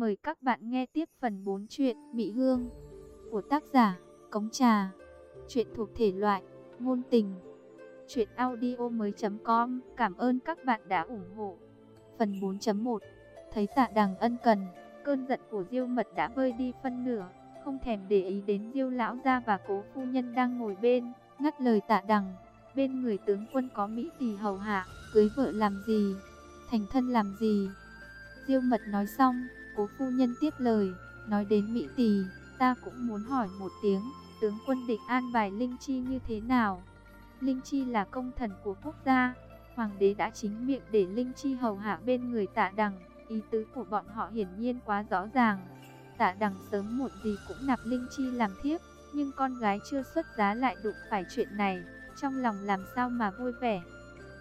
Mời các bạn nghe tiếp phần 4 chuyện Mị Hương của tác giả Cống Trà. Chuyện thuộc thể loại ngôn tình. truyện audio mới com Cảm ơn các bạn đã ủng hộ. Phần 4.1 Thấy tạ đằng ân cần, cơn giận của Diêu Mật đã vơi đi phân nửa, không thèm để ý đến Diêu lão gia và cố phu nhân đang ngồi bên, ngắt lời tạ đằng. Bên người tướng quân có Mỹ tỷ hầu hạ, cưới vợ làm gì, thành thân làm gì. Diêu Mật nói xong, Cố phu nhân tiếp lời, nói đến Mỹ Tỳ, ta cũng muốn hỏi một tiếng, tướng quân định an bài Linh Chi như thế nào? Linh Chi là công thần của quốc gia, hoàng đế đã chính miệng để Linh Chi hầu hạ bên người tạ đằng, ý tứ của bọn họ hiển nhiên quá rõ ràng. Tạ đằng sớm muộn gì cũng nạp Linh Chi làm thiếp, nhưng con gái chưa xuất giá lại đụng phải chuyện này, trong lòng làm sao mà vui vẻ.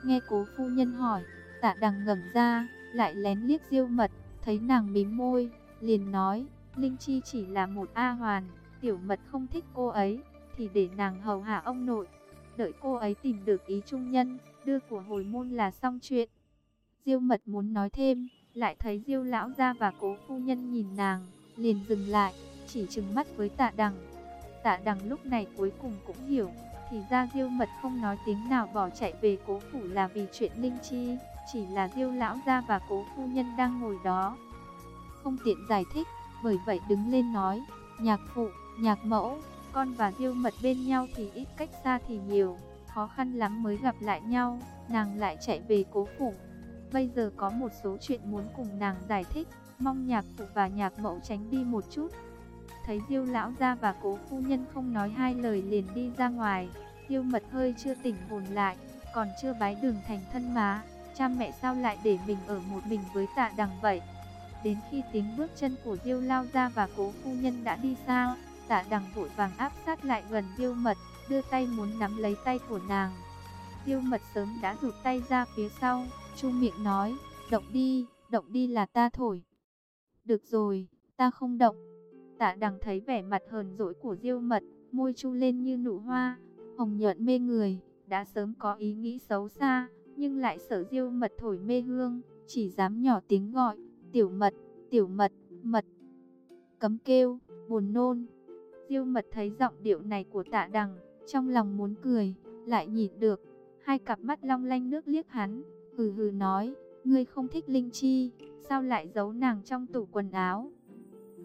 Nghe cố phu nhân hỏi, tạ đằng ngẩng ra, lại lén liếc diêu mật, Thấy nàng mím môi, liền nói, Linh Chi chỉ là một A hoàn, tiểu mật không thích cô ấy, thì để nàng hầu hạ ông nội. Đợi cô ấy tìm được ý trung nhân, đưa của hồi môn là xong chuyện. Diêu mật muốn nói thêm, lại thấy Diêu lão gia và cố phu nhân nhìn nàng, liền dừng lại, chỉ trừng mắt với tạ đằng. Tạ đằng lúc này cuối cùng cũng hiểu, thì ra Diêu mật không nói tiếng nào bỏ chạy về cố phủ là vì chuyện Linh Chi chỉ là Diêu lão gia và Cố phu nhân đang ngồi đó. Không tiện giải thích, bởi vậy đứng lên nói, "Nhạc phụ, nhạc mẫu, con và Diêu Mật bên nhau thì ít cách xa thì nhiều, khó khăn lắm mới gặp lại nhau." Nàng lại chạy về Cố phủ. Bây giờ có một số chuyện muốn cùng nàng giải thích, mong nhạc phụ và nhạc mẫu tránh đi một chút. Thấy Diêu lão gia và Cố phu nhân không nói hai lời liền đi ra ngoài, Diêu Mật hơi chưa tỉnh hồn lại, còn chưa bái đường thành thân má cha mẹ sao lại để mình ở một mình với tạ đằng vậy? Đến khi tiếng bước chân của Diêu lao ra và cố phu nhân đã đi xa, tạ đằng vội vàng áp sát lại gần Diêu mật, đưa tay muốn nắm lấy tay của nàng. Diêu mật sớm đã rụt tay ra phía sau, chu miệng nói, động đi, động đi là ta thổi. Được rồi, ta không động. Tạ đằng thấy vẻ mặt hờn dỗi của Diêu mật, môi chu lên như nụ hoa, hồng nhuận mê người, đã sớm có ý nghĩ xấu xa nhưng lại sợ diêu mật thổi mê hương, chỉ dám nhỏ tiếng gọi, tiểu mật, tiểu mật, mật. Cấm kêu, buồn nôn. Diêu mật thấy giọng điệu này của tạ đằng, trong lòng muốn cười, lại nhìn được. Hai cặp mắt long lanh nước liếc hắn, hừ hừ nói, ngươi không thích Linh Chi, sao lại giấu nàng trong tủ quần áo?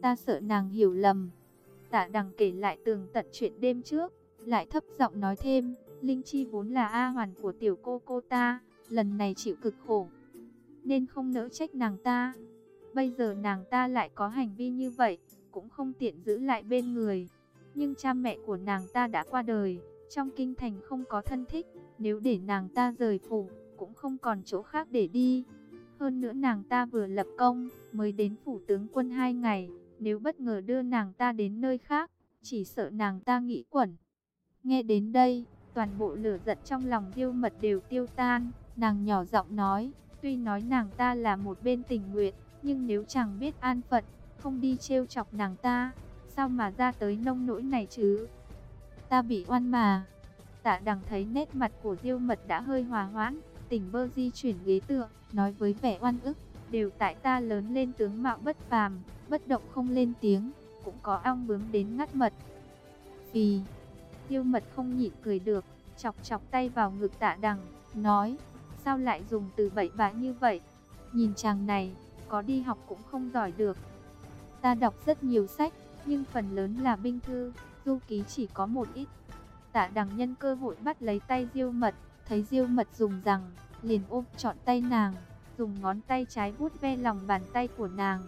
Ta sợ nàng hiểu lầm. Tạ đằng kể lại tường tận chuyện đêm trước, lại thấp giọng nói thêm, Linh Chi vốn là A hoàn của tiểu cô cô ta, lần này chịu cực khổ, nên không nỡ trách nàng ta. Bây giờ nàng ta lại có hành vi như vậy, cũng không tiện giữ lại bên người. Nhưng cha mẹ của nàng ta đã qua đời, trong kinh thành không có thân thích, nếu để nàng ta rời phủ, cũng không còn chỗ khác để đi. Hơn nữa nàng ta vừa lập công, mới đến phủ tướng quân hai ngày, nếu bất ngờ đưa nàng ta đến nơi khác, chỉ sợ nàng ta nghĩ quẩn. Nghe đến đây, Toàn bộ lửa giận trong lòng Diêu Mật đều tiêu tan, nàng nhỏ giọng nói, tuy nói nàng ta là một bên tình nguyện, nhưng nếu chẳng biết an phận, không đi trêu chọc nàng ta, sao mà ra tới nông nỗi này chứ? Ta bị oan mà. Tạ Đằng thấy nét mặt của Diêu Mật đã hơi hòa hoãn, tỉnh bơ di chuyển ghế tựa, nói với vẻ oan ức, đều tại ta lớn lên tướng mạo bất phàm, bất động không lên tiếng, cũng có ong bướm đến ngắt mật. Vì Tiêu mật không nhịn cười được, chọc chọc tay vào ngực tạ đằng, nói, sao lại dùng từ bậy bạ như vậy? Nhìn chàng này, có đi học cũng không giỏi được. Ta đọc rất nhiều sách, nhưng phần lớn là binh thư, du ký chỉ có một ít. Tạ đằng nhân cơ hội bắt lấy tay diêu mật, thấy diêu mật dùng rằng, liền ôm trọn tay nàng, dùng ngón tay trái vuốt ve lòng bàn tay của nàng.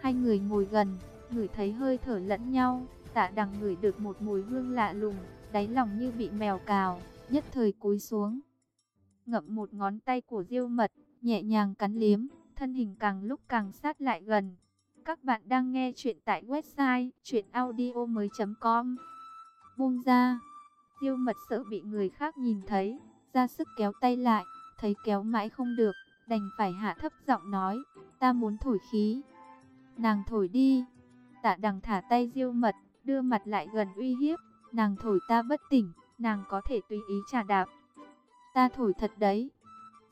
Hai người ngồi gần, ngửi thấy hơi thở lẫn nhau, Tạ đằng ngửi được một mùi hương lạ lùng, đáy lòng như bị mèo cào, nhất thời cúi xuống. Ngậm một ngón tay của diêu mật, nhẹ nhàng cắn liếm, thân hình càng lúc càng sát lại gần. Các bạn đang nghe chuyện tại website chuyenaudio.com Buông ra, diêu mật sợ bị người khác nhìn thấy, ra sức kéo tay lại, thấy kéo mãi không được, đành phải hạ thấp giọng nói, ta muốn thổi khí. Nàng thổi đi, tạ đằng thả tay diêu mật, đưa mặt lại gần uy hiếp, nàng thổi ta bất tỉnh, nàng có thể tùy ý trả đạp. Ta thổi thật đấy.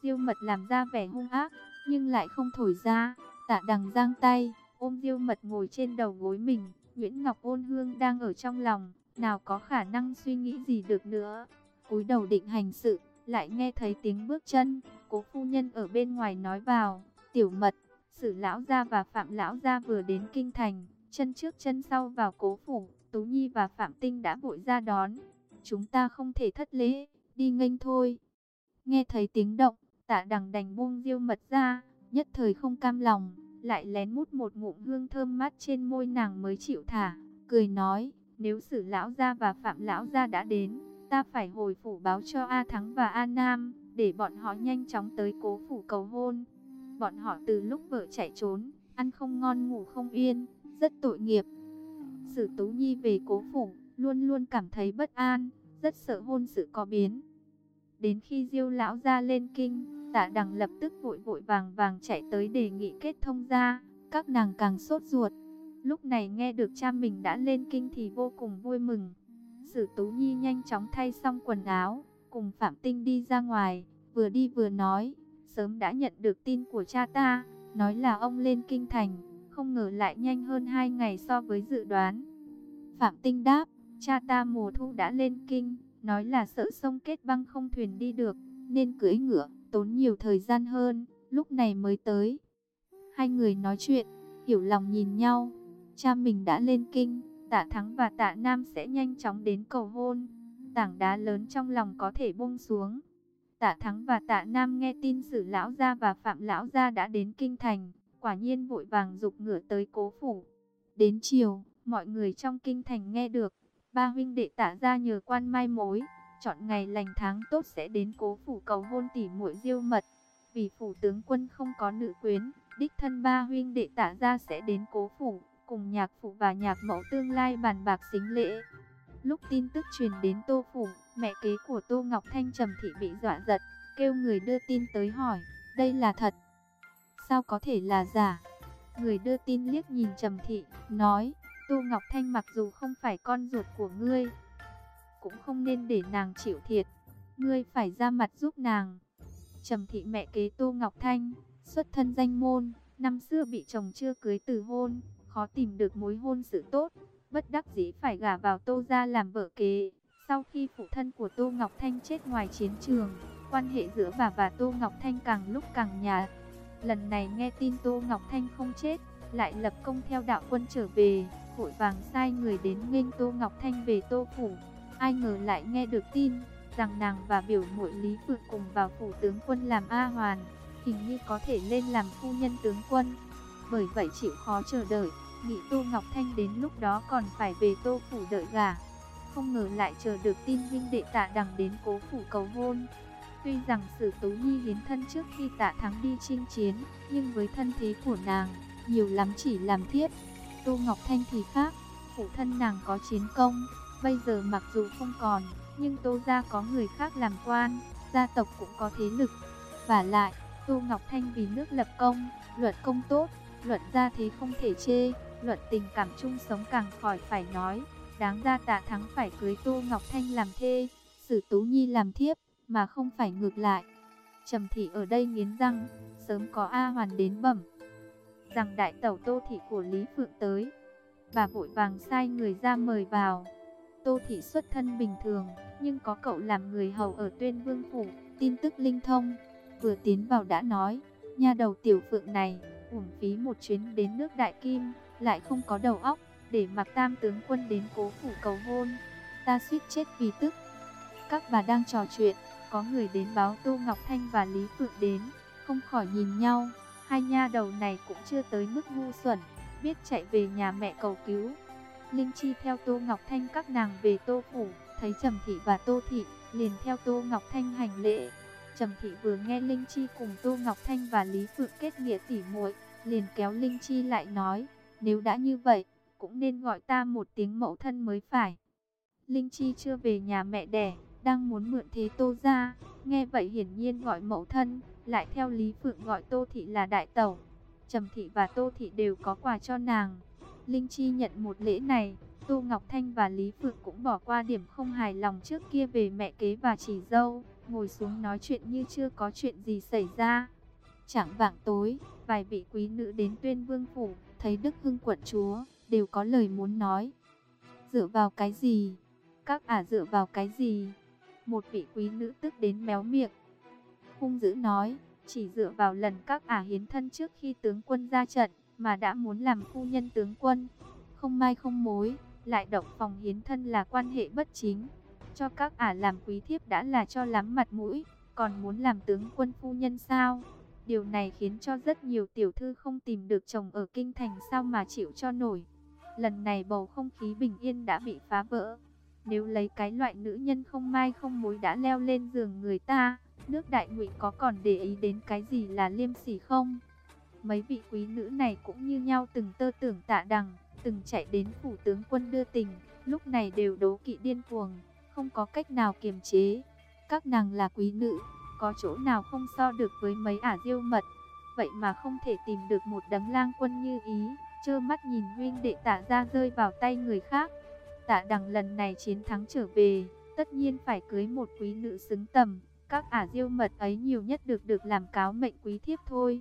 Diêu mật làm ra vẻ hung ác, nhưng lại không thổi ra, tạ đằng giang tay, ôm Diêu Mật ngồi trên đầu gối mình, Nguyễn Ngọc Ôn Hương đang ở trong lòng, nào có khả năng suy nghĩ gì được nữa. Cúi đầu định hành sự, lại nghe thấy tiếng bước chân, cố phu nhân ở bên ngoài nói vào, tiểu mật, sử lão gia và phạm lão gia vừa đến kinh thành, chân trước chân sau vào cố phủ, Tú Nhi và Phạm Tinh đã vội ra đón. Chúng ta không thể thất lễ, đi nghênh thôi. Nghe thấy tiếng động, tạ đằng đành buông diêu mật ra, nhất thời không cam lòng, lại lén mút một ngụm hương thơm mát trên môi nàng mới chịu thả, cười nói, nếu sử lão gia và phạm lão gia đã đến, ta phải hồi phủ báo cho A Thắng và A Nam, để bọn họ nhanh chóng tới cố phủ cầu hôn. Bọn họ từ lúc vợ chạy trốn, ăn không ngon ngủ không yên, rất tội nghiệp. Sử Tú Nhi về cố phủ, luôn luôn cảm thấy bất an, rất sợ hôn sự có biến. Đến khi Diêu lão ra lên kinh, Tạ Đằng lập tức vội vội vàng vàng chạy tới đề nghị kết thông gia. các nàng càng sốt ruột. Lúc này nghe được cha mình đã lên kinh thì vô cùng vui mừng. Sử Tú Nhi nhanh chóng thay xong quần áo, cùng Phạm Tinh đi ra ngoài, vừa đi vừa nói, sớm đã nhận được tin của cha ta, nói là ông lên kinh thành, không ngờ lại nhanh hơn hai ngày so với dự đoán. Phạm Tinh đáp, cha ta mùa thu đã lên kinh, nói là sợ sông kết băng không thuyền đi được, nên cưỡi ngựa, tốn nhiều thời gian hơn, lúc này mới tới. Hai người nói chuyện, hiểu lòng nhìn nhau, cha mình đã lên kinh, tạ thắng và tạ nam sẽ nhanh chóng đến cầu hôn, tảng đá lớn trong lòng có thể buông xuống. Tạ Thắng và Tạ Nam nghe tin Sử lão gia và Phạm lão gia đã đến kinh thành, quả nhiên vội vàng dục ngựa tới cố phủ. Đến chiều, mọi người trong kinh thành nghe được, ba huynh đệ Tạ gia nhờ quan mai mối, chọn ngày lành tháng tốt sẽ đến cố phủ cầu hôn tỷ muội Diêu Mật. Vì phủ tướng quân không có nữ quyến, đích thân ba huynh đệ Tạ gia sẽ đến cố phủ, cùng nhạc phụ và nhạc mẫu tương lai bàn bạc xính lễ. Lúc tin tức truyền đến Tô phủ, mẹ kế của Tô Ngọc Thanh Trầm thị bị dọa giật, kêu người đưa tin tới hỏi, đây là thật sao có thể là giả? Người đưa tin liếc nhìn Trầm Thị, nói, Tu Ngọc Thanh mặc dù không phải con ruột của ngươi, cũng không nên để nàng chịu thiệt, ngươi phải ra mặt giúp nàng. Trầm Thị mẹ kế Tu Ngọc Thanh, xuất thân danh môn, năm xưa bị chồng chưa cưới từ hôn, khó tìm được mối hôn sự tốt, bất đắc dĩ phải gả vào Tô gia làm vợ kế. Sau khi phụ thân của Tô Ngọc Thanh chết ngoài chiến trường, quan hệ giữa bà và Tô Ngọc Thanh càng lúc càng nhạt. Lần này nghe tin Tô Ngọc Thanh không chết, lại lập công theo đạo quân trở về, vội vàng sai người đến nghênh Tô Ngọc Thanh về Tô Phủ. Ai ngờ lại nghe được tin, rằng nàng và biểu muội Lý Phượng cùng vào phủ tướng quân làm A Hoàn, hình như có thể lên làm phu nhân tướng quân. Bởi vậy chịu khó chờ đợi, nghĩ Tô Ngọc Thanh đến lúc đó còn phải về Tô Phủ đợi gả. Không ngờ lại chờ được tin huynh đệ tạ đằng đến cố phủ cầu hôn. Tuy rằng Sử Tú Nhi hiến thân trước khi tạ thắng đi chinh chiến, nhưng với thân thế của nàng, nhiều lắm chỉ làm thiếp. Tô Ngọc Thanh thì khác, phụ thân nàng có chiến công, bây giờ mặc dù không còn, nhưng Tô gia có người khác làm quan, gia tộc cũng có thế lực. Và lại, Tô Ngọc Thanh vì nước lập công, luận công tốt, luận gia thế không thể chê, luận tình cảm chung sống càng khỏi phải nói. Đáng ra tạ thắng phải cưới Tô Ngọc Thanh làm thê, xử Tú Nhi làm thiếp mà không phải ngược lại. Trầm thị ở đây nghiến răng, sớm có A Hoàn đến bẩm, rằng đại tẩu Tô thị của Lý Phượng tới. Bà vội vàng sai người ra mời vào. Tô thị xuất thân bình thường, nhưng có cậu làm người hầu ở Tuyên Vương phủ, tin tức linh thông, vừa tiến vào đã nói, nha đầu tiểu phượng này, uổng phí một chuyến đến nước Đại Kim, lại không có đầu óc, để mặc tam tướng quân đến cố phủ cầu hôn. Ta suýt chết vì tức. Các bà đang trò chuyện, có người đến báo Tô Ngọc Thanh và Lý Phượng đến, không khỏi nhìn nhau. Hai nha đầu này cũng chưa tới mức ngu xuẩn, biết chạy về nhà mẹ cầu cứu. Linh Chi theo Tô Ngọc Thanh các nàng về Tô Phủ, thấy Trầm Thị và Tô Thị, liền theo Tô Ngọc Thanh hành lễ. Trầm Thị vừa nghe Linh Chi cùng Tô Ngọc Thanh và Lý Phượng kết nghĩa tỉ muội, liền kéo Linh Chi lại nói, nếu đã như vậy, cũng nên gọi ta một tiếng mẫu thân mới phải. Linh Chi chưa về nhà mẹ đẻ, đang muốn mượn thế Tô ra, nghe vậy hiển nhiên gọi mẫu thân, lại theo Lý Phượng gọi Tô Thị là đại tẩu. Trầm Thị và Tô Thị đều có quà cho nàng. Linh Chi nhận một lễ này, Tô Ngọc Thanh và Lý Phượng cũng bỏ qua điểm không hài lòng trước kia về mẹ kế và chỉ dâu, ngồi xuống nói chuyện như chưa có chuyện gì xảy ra. Chẳng vạng tối, vài vị quý nữ đến tuyên vương phủ, thấy Đức Hưng quận chúa, đều có lời muốn nói. Dựa vào cái gì? Các ả dựa vào cái gì? Một vị quý nữ tức đến méo miệng. Hung dữ nói, chỉ dựa vào lần các ả hiến thân trước khi tướng quân ra trận, mà đã muốn làm phu nhân tướng quân. Không mai không mối, lại động phòng hiến thân là quan hệ bất chính. Cho các ả làm quý thiếp đã là cho lắm mặt mũi, còn muốn làm tướng quân phu nhân sao? Điều này khiến cho rất nhiều tiểu thư không tìm được chồng ở kinh thành sao mà chịu cho nổi. Lần này bầu không khí bình yên đã bị phá vỡ. Nếu lấy cái loại nữ nhân không mai không mối đã leo lên giường người ta, nước đại ngụy có còn để ý đến cái gì là liêm sỉ không? Mấy vị quý nữ này cũng như nhau từng tơ tưởng tạ đằng, từng chạy đến phủ tướng quân đưa tình, lúc này đều đố kỵ điên cuồng, không có cách nào kiềm chế. Các nàng là quý nữ, có chỗ nào không so được với mấy ả diêu mật, vậy mà không thể tìm được một đấng lang quân như ý, trơ mắt nhìn huynh đệ tạ ra rơi vào tay người khác. Tạ đằng lần này chiến thắng trở về, tất nhiên phải cưới một quý nữ xứng tầm, các ả diêu mật ấy nhiều nhất được được làm cáo mệnh quý thiếp thôi.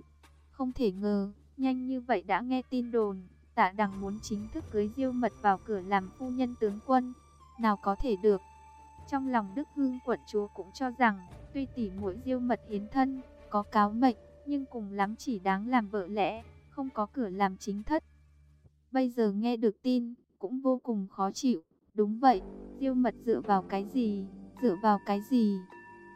Không thể ngờ, nhanh như vậy đã nghe tin đồn, tạ đằng muốn chính thức cưới diêu mật vào cửa làm phu nhân tướng quân. Nào có thể được. Trong lòng Đức Hương quận chúa cũng cho rằng, tuy tỷ muội diêu mật hiến thân, có cáo mệnh, nhưng cùng lắm chỉ đáng làm vợ lẽ, không có cửa làm chính thất. Bây giờ nghe được tin, cũng vô cùng khó chịu. Đúng vậy, diêu mật dựa vào cái gì, dựa vào cái gì?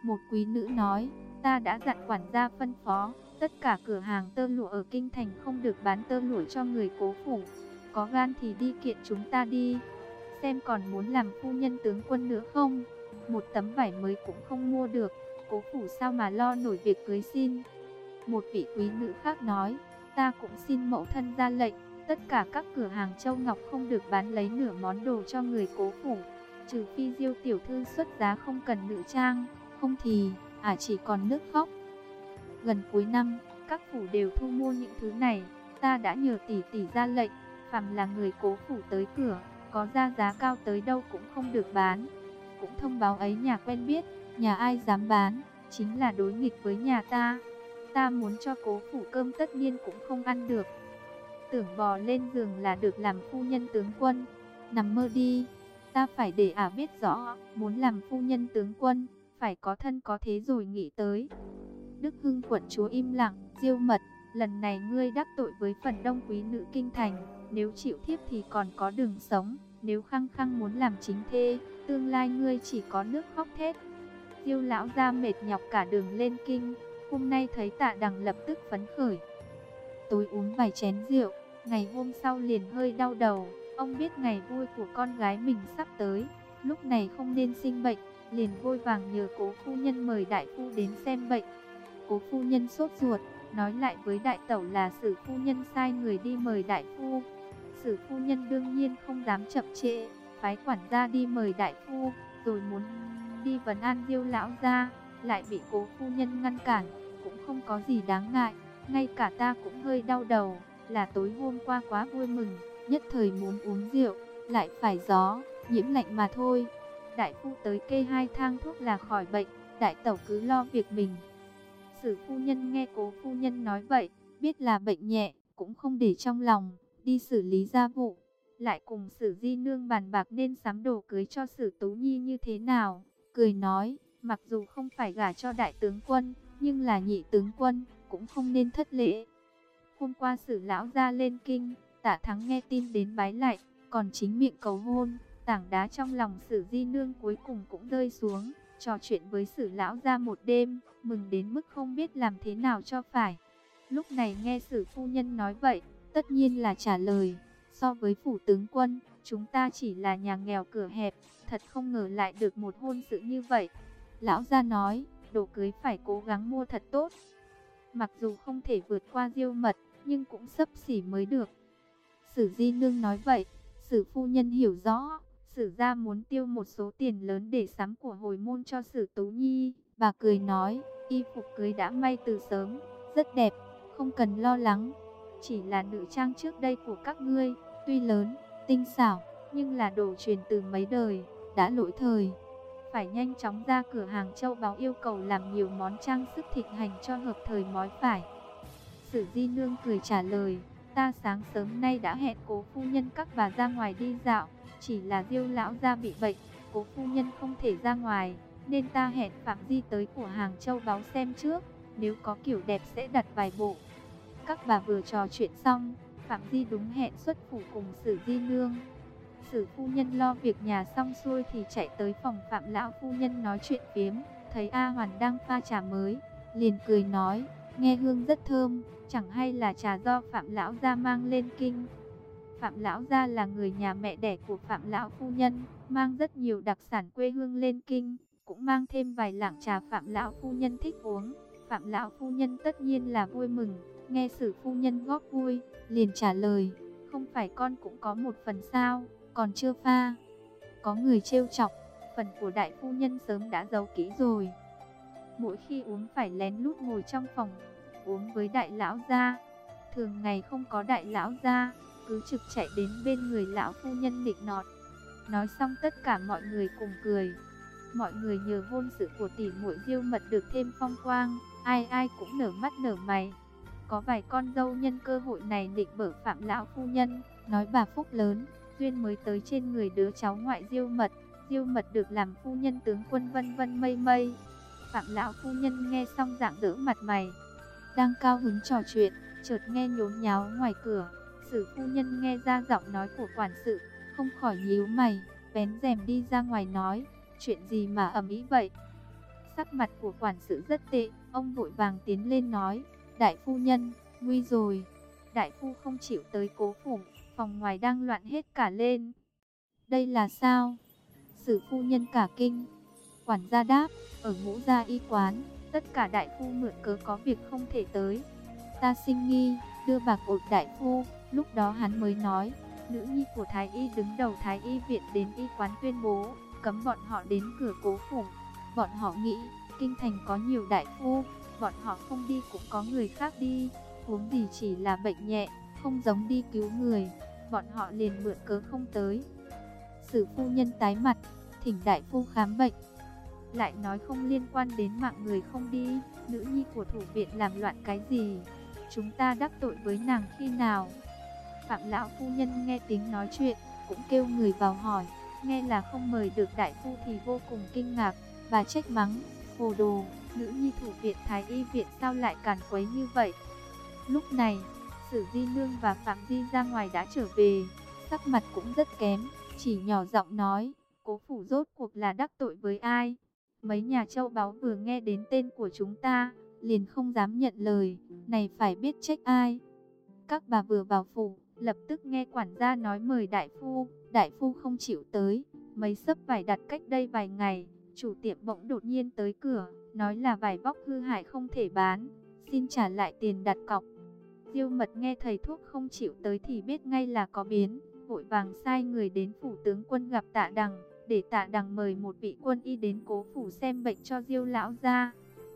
Một quý nữ nói, ta đã dặn quản gia phân phó, tất cả cửa hàng tơ lụa ở kinh thành không được bán tơ lụa cho người cố phủ. Có gan thì đi kiện chúng ta đi, xem còn muốn làm phu nhân tướng quân nữa không? Một tấm vải mới cũng không mua được, cố phủ sao mà lo nổi việc cưới xin. Một vị quý nữ khác nói, ta cũng xin mẫu thân ra lệnh, tất cả các cửa hàng châu ngọc không được bán lấy nửa món đồ cho người cố phủ, trừ phi diêu tiểu thư xuất giá không cần nữ trang, không thì, à chỉ còn nước khóc. Gần cuối năm, các phủ đều thu mua những thứ này, ta đã nhờ tỷ tỷ ra lệnh, phàm là người cố phủ tới cửa, có ra giá cao tới đâu cũng không được bán. Cũng thông báo ấy nhà quen biết, nhà ai dám bán, chính là đối nghịch với nhà ta. Ta muốn cho cố phủ cơm tất nhiên cũng không ăn được. Tưởng bò lên giường là được làm phu nhân tướng quân. Nằm mơ đi, ta phải để ả biết rõ, muốn làm phu nhân tướng quân, phải có thân có thế rồi nghĩ tới. Đức Hưng quận chúa im lặng, diêu mật, lần này ngươi đắc tội với phần đông quý nữ kinh thành, nếu chịu thiếp thì còn có đường sống, nếu khăng khăng muốn làm chính thê, tương lai ngươi chỉ có nước khóc thét. Diêu lão ra mệt nhọc cả đường lên kinh, hôm nay thấy tạ đằng lập tức phấn khởi. Tối uống vài chén rượu, ngày hôm sau liền hơi đau đầu, ông biết ngày vui của con gái mình sắp tới, lúc này không nên sinh bệnh, liền vội vàng nhờ cố phu nhân mời đại phu đến xem bệnh. Cố phu nhân sốt ruột, nói lại với đại tẩu là sử phu nhân sai người đi mời đại phu. Sử phu nhân đương nhiên không dám chậm trễ, phái quản gia đi mời đại phu, rồi muốn đi vấn an diêu lão ra, lại bị cố phu nhân ngăn cản, cũng không có gì đáng ngại, ngay cả ta cũng hơi đau đầu, là tối hôm qua quá vui mừng, nhất thời muốn uống rượu, lại phải gió, nhiễm lạnh mà thôi. Đại phu tới kê hai thang thuốc là khỏi bệnh, đại tẩu cứ lo việc mình. Sử phu nhân nghe cố phu nhân nói vậy, biết là bệnh nhẹ, cũng không để trong lòng, đi xử lý gia vụ. Lại cùng sử di nương bàn bạc nên sắm đồ cưới cho sử tú nhi như thế nào. Cười nói, mặc dù không phải gả cho đại tướng quân, nhưng là nhị tướng quân, cũng không nên thất lễ. Hôm qua sử lão ra lên kinh, tả thắng nghe tin đến bái lại, còn chính miệng cầu hôn, tảng đá trong lòng sử di nương cuối cùng cũng rơi xuống, trò chuyện với sử lão ra một đêm, mừng đến mức không biết làm thế nào cho phải. Lúc này nghe sử phu nhân nói vậy, tất nhiên là trả lời, so với phủ tướng quân, chúng ta chỉ là nhà nghèo cửa hẹp, thật không ngờ lại được một hôn sự như vậy. Lão gia nói, đồ cưới phải cố gắng mua thật tốt. Mặc dù không thể vượt qua diêu mật, nhưng cũng sấp xỉ mới được. Sử di nương nói vậy, sử phu nhân hiểu rõ, sử gia muốn tiêu một số tiền lớn để sắm của hồi môn cho sử tú nhi. Bà cười nói, y phục cưới đã may từ sớm, rất đẹp, không cần lo lắng. Chỉ là nữ trang trước đây của các ngươi, tuy lớn, tinh xảo, nhưng là đồ truyền từ mấy đời, đã lỗi thời. Phải nhanh chóng ra cửa hàng châu báo yêu cầu làm nhiều món trang sức thịnh hành cho hợp thời mói phải. Sử di nương cười trả lời, ta sáng sớm nay đã hẹn cố phu nhân các bà ra ngoài đi dạo, chỉ là diêu lão gia bị bệnh, cố phu nhân không thể ra ngoài, nên ta hẹn Phạm Di tới của hàng châu báo xem trước, nếu có kiểu đẹp sẽ đặt vài bộ. Các bà vừa trò chuyện xong, Phạm Di đúng hẹn xuất phủ cùng Sử Di Nương. Sử phu nhân lo việc nhà xong xuôi thì chạy tới phòng Phạm Lão phu nhân nói chuyện phiếm, thấy A Hoàn đang pha trà mới, liền cười nói, nghe hương rất thơm, chẳng hay là trà do Phạm Lão gia mang lên kinh. Phạm Lão gia là người nhà mẹ đẻ của Phạm Lão phu nhân, mang rất nhiều đặc sản quê hương lên kinh, cũng mang thêm vài lạng trà Phạm Lão phu nhân thích uống. Phạm Lão phu nhân tất nhiên là vui mừng, nghe sử phu nhân góp vui, liền trả lời, không phải con cũng có một phần sao, còn chưa pha. Có người trêu chọc, phần của đại phu nhân sớm đã giấu kỹ rồi. Mỗi khi uống phải lén lút ngồi trong phòng, uống với đại lão gia. Thường ngày không có đại lão gia, cứ trực chạy đến bên người lão phu nhân nịnh nọt. Nói xong tất cả mọi người cùng cười. Mọi người nhờ hôn sự của tỷ muội diêu mật được thêm phong quang, ai ai cũng nở mắt nở mày. Có vài con dâu nhân cơ hội này định bở phạm lão phu nhân, nói bà phúc lớn, duyên mới tới trên người đứa cháu ngoại diêu mật. Diêu mật được làm phu nhân tướng quân vân vân mây mây. Phạm lão phu nhân nghe xong dạng dỡ mặt mày, đang cao hứng trò chuyện, chợt nghe nhốn nháo ngoài cửa. Sử phu nhân nghe ra giọng nói của quản sự, không khỏi nhíu mày, bén rèm đi ra ngoài nói, chuyện gì mà ầm ĩ vậy? Sắc mặt của quản sự rất tệ, ông vội vàng tiến lên nói, đại phu nhân, nguy rồi. Đại phu không chịu tới cố phủ, phòng ngoài đang loạn hết cả lên. Đây là sao? Sử phu nhân cả kinh. Quản gia đáp, ở ngũ gia y quán, tất cả đại phu mượn cớ có việc không thể tới. Ta sinh nghi, đưa bạc ổn đại phu, lúc đó hắn mới nói, nữ nhi của Thái Y đứng đầu Thái Y viện đến y quán tuyên bố, cấm bọn họ đến cửa cố phủ. Bọn họ nghĩ, kinh thành có nhiều đại phu, bọn họ không đi cũng có người khác đi, huống gì chỉ là bệnh nhẹ, không giống đi cứu người, bọn họ liền mượn cớ không tới. Sử phu nhân tái mặt, thỉnh đại phu khám bệnh, lại nói không liên quan đến mạng người không đi, nữ nhi của thủ viện làm loạn cái gì, chúng ta đắc tội với nàng khi nào. Phạm lão phu nhân nghe tiếng nói chuyện, cũng kêu người vào hỏi, nghe là không mời được đại phu thì vô cùng kinh ngạc, và trách mắng, hồ đồ, nữ nhi thủ viện Thái Y viện sao lại càn quấy như vậy. Lúc này, Sử Di Nương và Phạm Di ra ngoài đã trở về, sắc mặt cũng rất kém, chỉ nhỏ giọng nói, cố phủ rốt cuộc là đắc tội với ai. Mấy nhà châu báu vừa nghe đến tên của chúng ta, liền không dám nhận lời, này phải biết trách ai. Các bà vừa vào phủ, lập tức nghe quản gia nói mời đại phu, đại phu không chịu tới, mấy sấp vải đặt cách đây vài ngày, chủ tiệm bỗng đột nhiên tới cửa, nói là vải vóc hư hại không thể bán, xin trả lại tiền đặt cọc. Diêu mật nghe thầy thuốc không chịu tới thì biết ngay là có biến, vội vàng sai người đến phủ tướng quân gặp tạ đằng, để tạ đằng mời một vị quân y đến cố phủ xem bệnh cho diêu lão ra.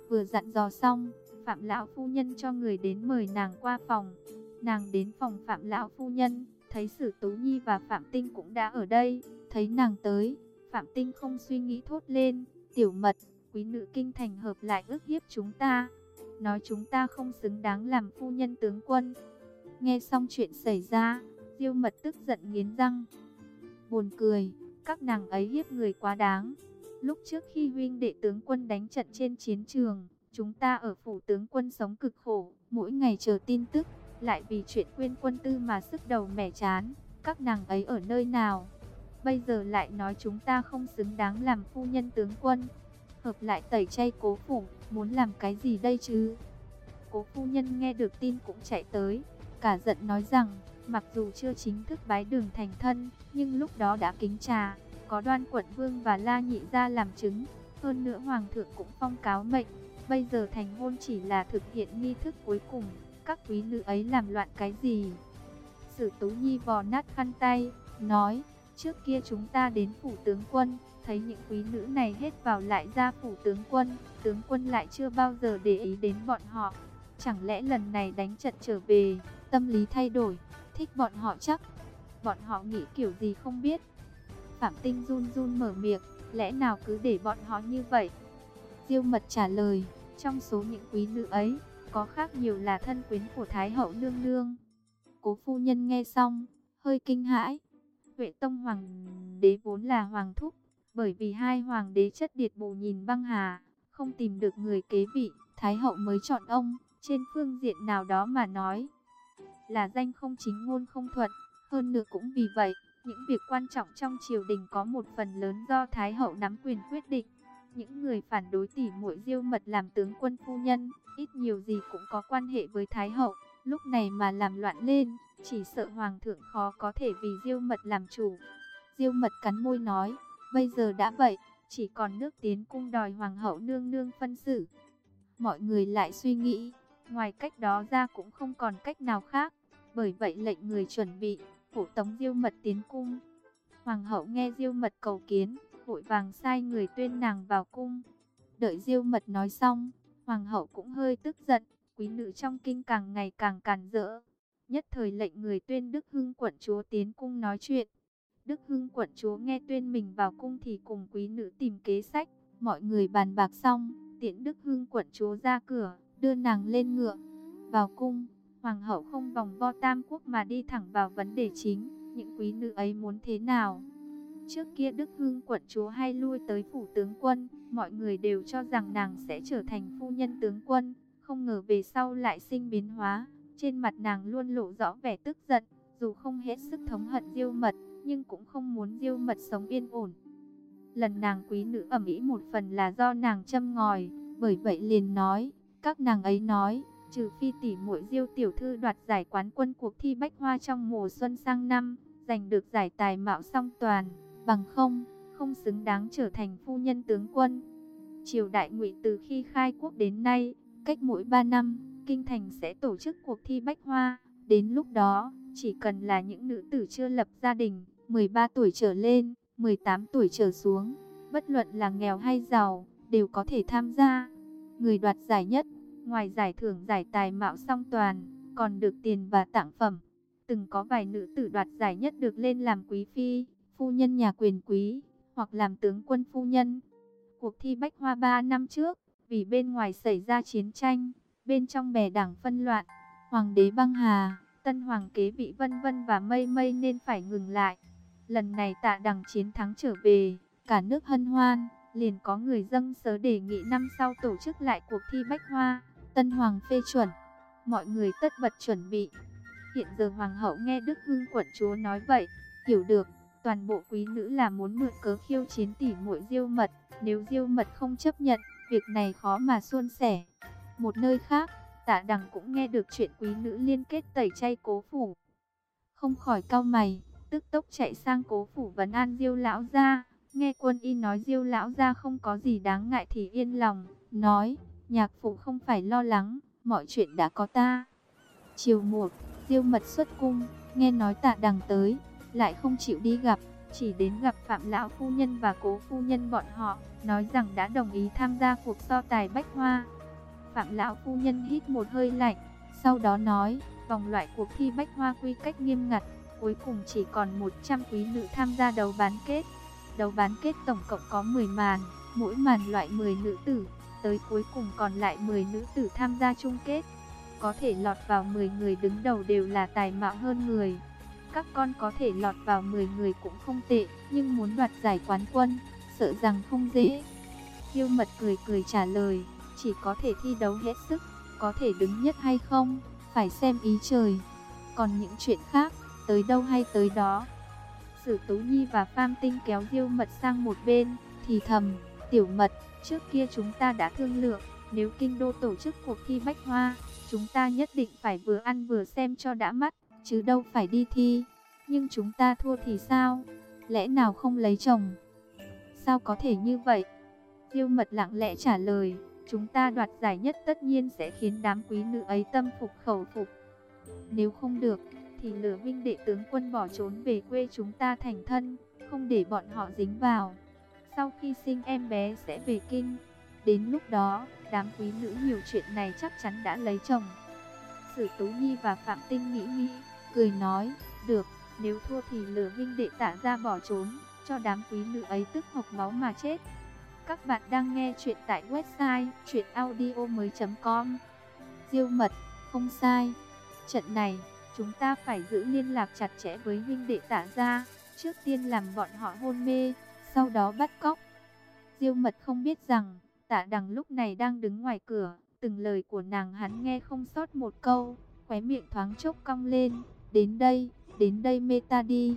Vừa dặn dò xong, phạm lão phu nhân cho người đến mời nàng qua phòng. Nàng đến phòng phạm lão phu nhân, thấy sử tú nhi và phạm tinh cũng đã ở đây, thấy nàng tới, phạm tinh không suy nghĩ thốt lên, tiểu mật, quý nữ kinh thành hợp lại ước hiếp chúng ta, nói chúng ta không xứng đáng làm phu nhân tướng quân. Nghe xong chuyện xảy ra, diêu mật tức giận nghiến răng, buồn cười các nàng ấy hiếp người quá đáng. Lúc trước khi huynh đệ tướng quân đánh trận trên chiến trường, chúng ta ở phủ tướng quân sống cực khổ, mỗi ngày chờ tin tức, lại vì chuyện quên quân tư mà sức đầu mẻ chán. Các nàng ấy ở nơi nào? Bây giờ lại nói chúng ta không xứng đáng làm phu nhân tướng quân. Hợp lại tẩy chay cố phủ, muốn làm cái gì đây chứ? Cố phu nhân nghe được tin cũng chạy tới, cả giận nói rằng, Mặc dù chưa chính thức bái đường thành thân, nhưng lúc đó đã kính trà, có đoan quận vương và la nhị ra làm chứng. Hơn nữa hoàng thượng cũng phong cáo mệnh, bây giờ thành hôn chỉ là thực hiện nghi thức cuối cùng, các quý nữ ấy làm loạn cái gì? Sử Tú Nhi vò nát khăn tay, nói, trước kia chúng ta đến phủ tướng quân, thấy những quý nữ này hết vào lại ra phủ tướng quân, tướng quân lại chưa bao giờ để ý đến bọn họ. Chẳng lẽ lần này đánh trận trở về, tâm lý thay đổi, thích bọn họ chắc. Bọn họ nghĩ kiểu gì không biết. Phạm Tinh run run mở miệng, lẽ nào cứ để bọn họ như vậy? Diêu mật trả lời, trong số những quý nữ ấy, có khác nhiều là thân quyến của Thái hậu nương nương. Cố phu nhân nghe xong, hơi kinh hãi. Huệ Tông Hoàng đế vốn là hoàng thúc, bởi vì hai hoàng đế chất điệt bù nhìn băng hà, không tìm được người kế vị, Thái hậu mới chọn ông, trên phương diện nào đó mà nói. Là danh không chính ngôn không thuận, hơn nữa cũng vì vậy, những việc quan trọng trong triều đình có một phần lớn do Thái hậu nắm quyền quyết định. Những người phản đối tỉ muội diêu mật làm tướng quân phu nhân, ít nhiều gì cũng có quan hệ với Thái hậu. Lúc này mà làm loạn lên, chỉ sợ Hoàng thượng khó có thể vì diêu mật làm chủ. Diêu mật cắn môi nói, bây giờ đã vậy, chỉ còn nước tiến cung đòi Hoàng hậu nương nương phân xử. Mọi người lại suy nghĩ, ngoài cách đó ra cũng không còn cách nào khác. Bởi vậy lệnh người chuẩn bị, phủ tống diêu mật tiến cung. Hoàng hậu nghe diêu mật cầu kiến, vội vàng sai người tuyên nàng vào cung. Đợi diêu mật nói xong, hoàng hậu cũng hơi tức giận, quý nữ trong kinh càng ngày càng càn rỡ. Nhất thời lệnh người tuyên Đức Hưng quận chúa tiến cung nói chuyện. Đức Hưng quận chúa nghe tuyên mình vào cung thì cùng quý nữ tìm kế sách. Mọi người bàn bạc xong, tiễn Đức Hưng quận chúa ra cửa, đưa nàng lên ngựa. Vào cung, hoàng hậu không vòng vo tam quốc mà đi thẳng vào vấn đề chính. Những quý nữ ấy muốn thế nào? Trước kia Đức Hưng quận chúa hay lui tới phủ tướng quân, mọi người đều cho rằng nàng sẽ trở thành phu nhân tướng quân, không ngờ về sau lại sinh biến hóa, trên mặt nàng luôn lộ rõ vẻ tức giận, dù không hết sức thống hận Diêu Mật, nhưng cũng không muốn Diêu Mật sống yên ổn. Lần nàng quý nữ ẩm ý một phần là do nàng châm ngòi, bởi vậy liền nói, các nàng ấy nói, trừ phi tỷ muội Diêu tiểu thư đoạt giải quán quân cuộc thi bách hoa trong mùa xuân sang năm, giành được giải tài mạo song toàn bằng không, không xứng đáng trở thành phu nhân tướng quân. Triều đại ngụy từ khi khai quốc đến nay, cách mỗi 3 năm, Kinh Thành sẽ tổ chức cuộc thi bách hoa. Đến lúc đó, chỉ cần là những nữ tử chưa lập gia đình, 13 tuổi trở lên, 18 tuổi trở xuống, bất luận là nghèo hay giàu, đều có thể tham gia. Người đoạt giải nhất, ngoài giải thưởng giải tài mạo song toàn, còn được tiền và tặng phẩm. Từng có vài nữ tử đoạt giải nhất được lên làm quý phi phu nhân nhà quyền quý, hoặc làm tướng quân phu nhân. Cuộc thi Bách Hoa 3 năm trước, vì bên ngoài xảy ra chiến tranh, bên trong bè đảng phân loạn, Hoàng đế băng hà, tân hoàng kế vị vân vân và mây mây nên phải ngừng lại. Lần này tạ đằng chiến thắng trở về, cả nước hân hoan, liền có người dâng sớ đề nghị năm sau tổ chức lại cuộc thi Bách Hoa, tân hoàng phê chuẩn. Mọi người tất bật chuẩn bị. Hiện giờ hoàng hậu nghe Đức Hưng quận chúa nói vậy, hiểu được Toàn bộ quý nữ là muốn mượn cớ khiêu chiến tỷ muội diêu mật, nếu diêu mật không chấp nhận, việc này khó mà suôn sẻ. Một nơi khác, tạ đằng cũng nghe được chuyện quý nữ liên kết tẩy chay cố phủ. Không khỏi cau mày, tức tốc chạy sang cố phủ vấn an diêu lão gia. Nghe quân y nói diêu lão gia không có gì đáng ngại thì yên lòng, nói, nhạc phụ không phải lo lắng, mọi chuyện đã có ta. Chiều một, diêu mật xuất cung, nghe nói tạ đằng tới, lại không chịu đi gặp, chỉ đến gặp Phạm Lão Phu Nhân và Cố Phu Nhân bọn họ, nói rằng đã đồng ý tham gia cuộc so tài bách hoa. Phạm Lão Phu Nhân hít một hơi lạnh, sau đó nói, vòng loại cuộc thi bách hoa quy cách nghiêm ngặt, cuối cùng chỉ còn 100 quý nữ tham gia đấu bán kết. Đấu bán kết tổng cộng có 10 màn, mỗi màn loại 10 nữ tử, tới cuối cùng còn lại 10 nữ tử tham gia chung kết. Có thể lọt vào 10 người đứng đầu đều là tài mạo hơn người các con có thể lọt vào 10 người cũng không tệ, nhưng muốn đoạt giải quán quân, sợ rằng không dễ. Yêu mật cười cười trả lời, chỉ có thể thi đấu hết sức, có thể đứng nhất hay không, phải xem ý trời. Còn những chuyện khác, tới đâu hay tới đó. Sử Tú Nhi và Pham Tinh kéo Diêu Mật sang một bên, thì thầm, tiểu mật, trước kia chúng ta đã thương lượng, nếu kinh đô tổ chức cuộc thi bách hoa, chúng ta nhất định phải vừa ăn vừa xem cho đã mắt chứ đâu phải đi thi. Nhưng chúng ta thua thì sao? Lẽ nào không lấy chồng? Sao có thể như vậy? Diêu mật lặng lẽ trả lời, chúng ta đoạt giải nhất tất nhiên sẽ khiến đám quý nữ ấy tâm phục khẩu phục. Nếu không được, thì lửa vinh đệ tướng quân bỏ trốn về quê chúng ta thành thân, không để bọn họ dính vào. Sau khi sinh em bé sẽ về kinh, đến lúc đó, đám quý nữ nhiều chuyện này chắc chắn đã lấy chồng. Sử Tú Nhi và Phạm Tinh nghĩ nghĩ, cười nói, được, nếu thua thì lửa vinh đệ tạ ra bỏ trốn, cho đám quý nữ ấy tức hộc máu mà chết. Các bạn đang nghe chuyện tại website chuyenaudio.com Diêu mật, không sai. Trận này, Chúng ta phải giữ liên lạc chặt chẽ với huynh đệ tạ gia, trước tiên làm bọn họ hôn mê, sau đó bắt cóc. Diêu mật không biết rằng, tạ đằng lúc này đang đứng ngoài cửa, từng lời của nàng hắn nghe không sót một câu, khóe miệng thoáng chốc cong lên, đến đây, đến đây mê ta đi.